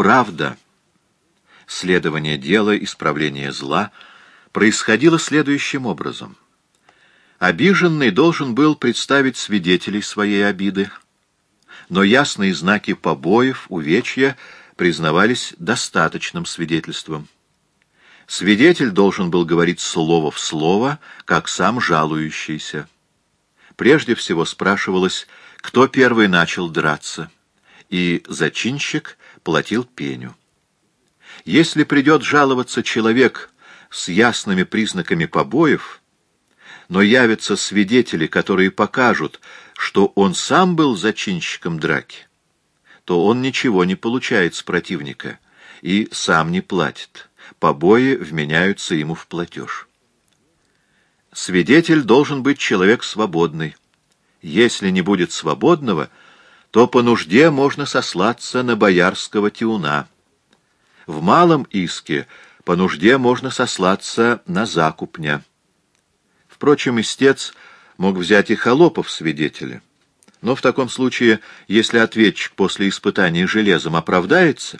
правда, следование дела, исправление зла, происходило следующим образом. Обиженный должен был представить свидетелей своей обиды, но ясные знаки побоев, увечья признавались достаточным свидетельством. Свидетель должен был говорить слово в слово, как сам жалующийся. Прежде всего спрашивалось, кто первый начал драться, и зачинщик платил пеню. Если придет жаловаться человек с ясными признаками побоев, но явятся свидетели, которые покажут, что он сам был зачинщиком драки, то он ничего не получает с противника и сам не платит. Побои вменяются ему в платеж. Свидетель должен быть человек свободный. Если не будет свободного, то по нужде можно сослаться на боярского тиуна. В малом иске по нужде можно сослаться на закупня. Впрочем, истец мог взять и холопов свидетеля. Но в таком случае, если ответчик после испытания железом оправдается,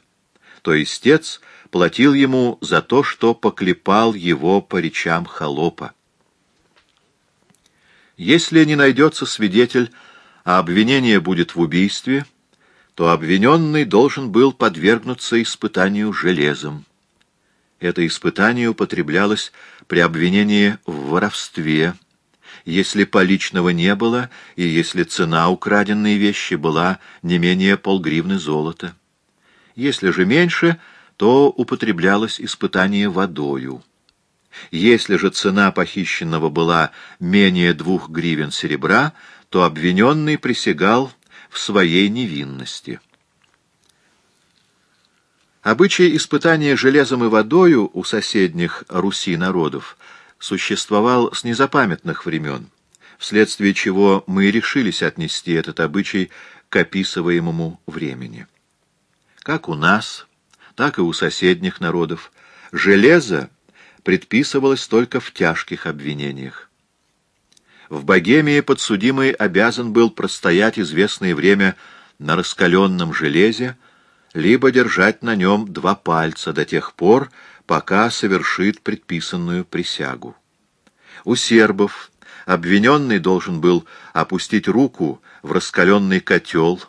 то истец платил ему за то, что поклепал его по речам холопа. Если не найдется свидетель, а обвинение будет в убийстве, то обвиненный должен был подвергнуться испытанию железом. Это испытание употреблялось при обвинении в воровстве, если поличного не было и если цена украденной вещи была не менее полгривны золота. Если же меньше, то употреблялось испытание водою. Если же цена похищенного была менее двух гривен серебра, то обвиненный присягал в своей невинности. Обычай испытания железом и водою у соседних Руси народов существовал с незапамятных времен, вследствие чего мы решились отнести этот обычай к описываемому времени. Как у нас, так и у соседних народов, железо предписывалось только в тяжких обвинениях. В Богемии подсудимый обязан был простоять известное время на раскаленном железе, либо держать на нем два пальца до тех пор, пока совершит предписанную присягу. У сербов обвиненный должен был опустить руку в раскаленный котел,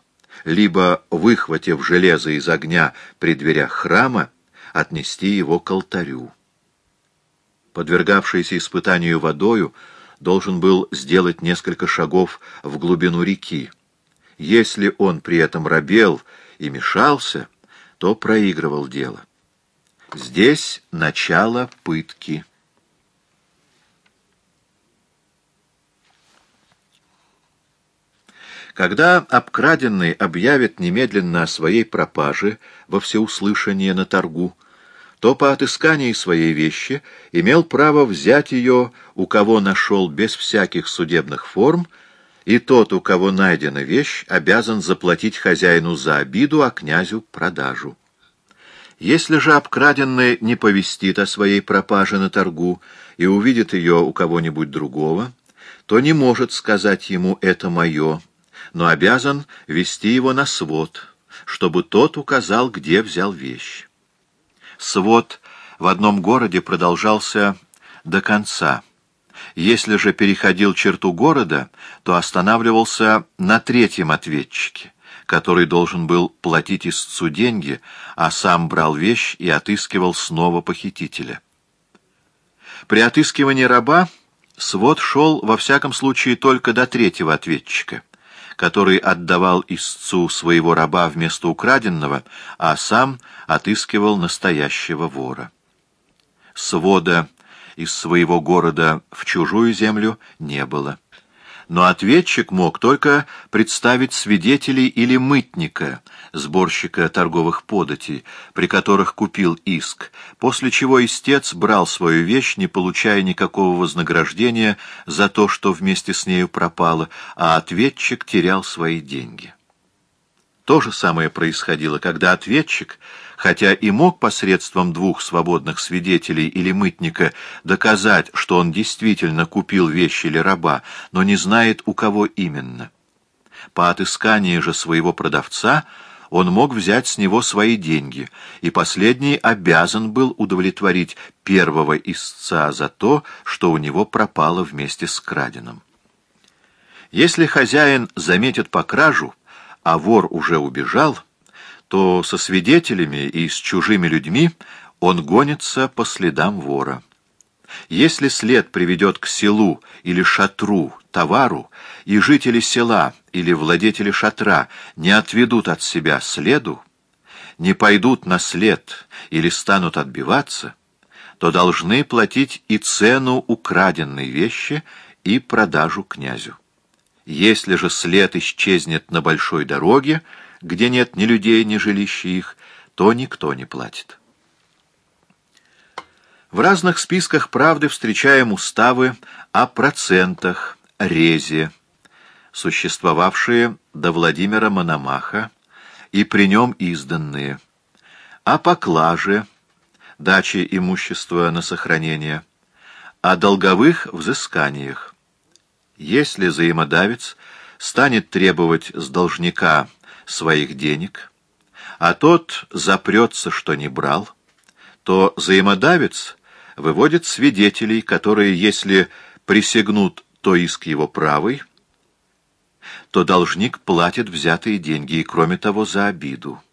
либо, выхватив железо из огня при дверях храма, отнести его к алтарю. Подвергавшийся испытанию водою должен был сделать несколько шагов в глубину реки. Если он при этом робел и мешался, то проигрывал дело. Здесь начало пытки. Когда обкраденный объявит немедленно о своей пропаже во всеуслышание на торгу, то по отыскании своей вещи имел право взять ее, у кого нашел без всяких судебных форм, и тот, у кого найдена вещь, обязан заплатить хозяину за обиду, а князю — продажу. Если же обкраденный не повестит о своей пропаже на торгу и увидит ее у кого-нибудь другого, то не может сказать ему «это мое», но обязан вести его на свод, чтобы тот указал, где взял вещь. Свод в одном городе продолжался до конца. Если же переходил черту города, то останавливался на третьем ответчике, который должен был платить истцу деньги, а сам брал вещь и отыскивал снова похитителя. При отыскивании раба свод шел, во всяком случае, только до третьего ответчика который отдавал истцу своего раба вместо украденного, а сам отыскивал настоящего вора. Свода из своего города в чужую землю не было но ответчик мог только представить свидетелей или мытника, сборщика торговых податей, при которых купил иск, после чего истец брал свою вещь, не получая никакого вознаграждения за то, что вместе с нею пропало, а ответчик терял свои деньги. То же самое происходило, когда ответчик, хотя и мог посредством двух свободных свидетелей или мытника доказать, что он действительно купил вещи или раба, но не знает, у кого именно. По отыскании же своего продавца он мог взять с него свои деньги, и последний обязан был удовлетворить первого истца за то, что у него пропало вместе с краденым. Если хозяин заметит по кражу, а вор уже убежал, то со свидетелями и с чужими людьми он гонится по следам вора. Если след приведет к селу или шатру, товару, и жители села или владетели шатра не отведут от себя следу, не пойдут на след или станут отбиваться, то должны платить и цену украденной вещи и продажу князю. Если же след исчезнет на большой дороге, где нет ни людей, ни жилища их, то никто не платит. В разных списках правды встречаем уставы о процентах, резе, существовавшие до Владимира Мономаха и при нем изданные, о поклаже, даче имущества на сохранение, о долговых взысканиях. Если заимодавец станет требовать с должника своих денег, а тот запрется, что не брал, то заимодавец выводит свидетелей, которые, если присягнут, то иск его правый, то должник платит взятые деньги и, кроме того, за обиду.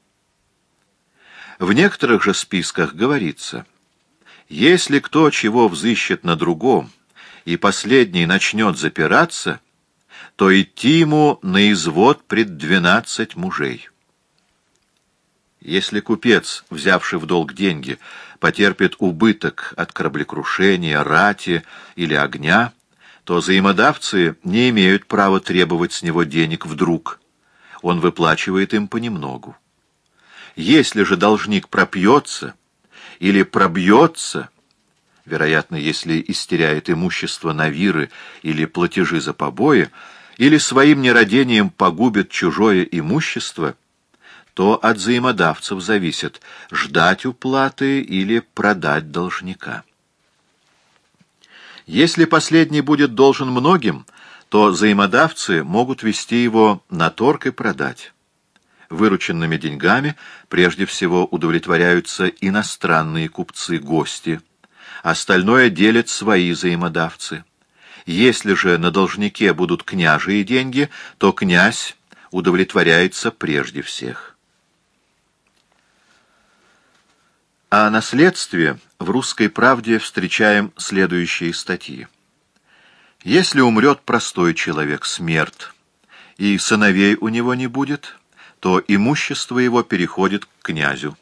В некоторых же списках говорится, если кто чего взыщет на другом, и последний начнет запираться, то идти ему на извод пред двенадцать мужей. Если купец, взявший в долг деньги, потерпит убыток от кораблекрушения, рати или огня, то взаимодавцы не имеют права требовать с него денег вдруг. Он выплачивает им понемногу. Если же должник пропьется или пробьется, вероятно, если истеряет имущество на виры или платежи за побои, или своим нерадением погубит чужое имущество — то от взаимодавцев зависит, ждать уплаты или продать должника. Если последний будет должен многим, то взаимодавцы могут вести его на торг и продать. Вырученными деньгами прежде всего удовлетворяются иностранные купцы-гости. Остальное делят свои взаимодавцы. Если же на должнике будут княжие деньги, то князь удовлетворяется прежде всех. О наследстве в «Русской правде» встречаем следующие статьи. Если умрет простой человек, смерть, и сыновей у него не будет, то имущество его переходит к князю.